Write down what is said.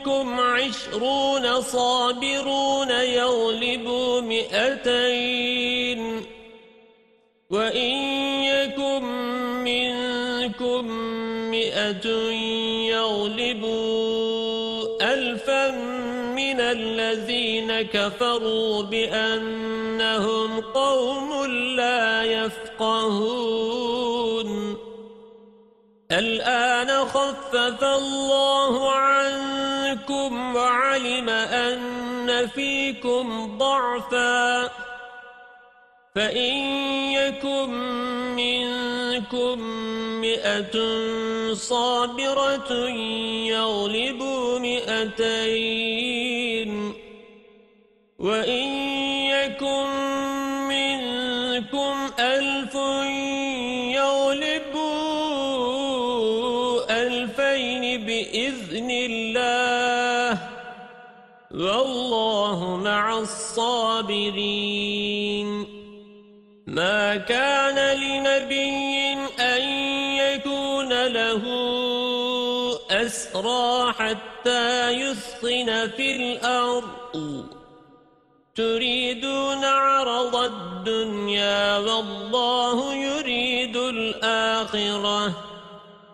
منكم عشرون صابرون يغلبوا مئتين. وإن يكن منكم مئة يغلبوا ألفا من الذين كفروا بأنهم قوم لا يفقهون. الآن خفف الله عنكم وعلم أن فيكم ضعفاً فإن يكن منكم مئة صابرة يغلبوا مئتين وإن يكن منكم ألف يغلبوا ألفين بإذن الله والله مع الصابرين. ما كان لنبي أن يكون له أسرى حتى يثخن في الأرض. تريدون عرض الدنيا والله يريد الآخرة.